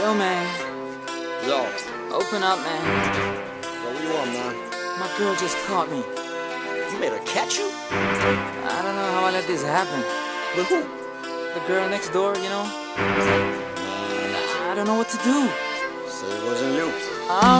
Yo, man. Yo, Open up, man. yo, what you want, man? My girl just caught me. You made her catch you? I don't know how I let this happen. With who? The girl next door, you know? I don't know what to do. Say it wasn't you. Alright.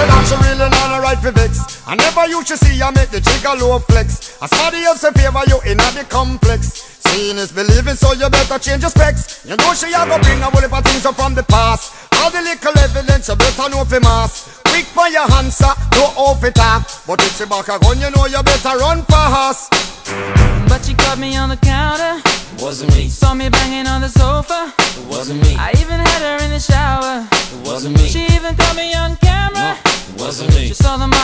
say that she really not a right for vex. I never used to see her make the jigger low flex. As somebody else in favor you in the complex. Seeing is believing, so you better change your specs. You know she a go bring a whole heap of things up from the past. All the little evidence you better know for mass. Quick for your answer, no off it up. But if she back a gun, you know you better run fast. But she caught me on the counter, wasn't me, saw me banging on the sofa. it wasn't me, I even had her in the shower. it wasn't me, She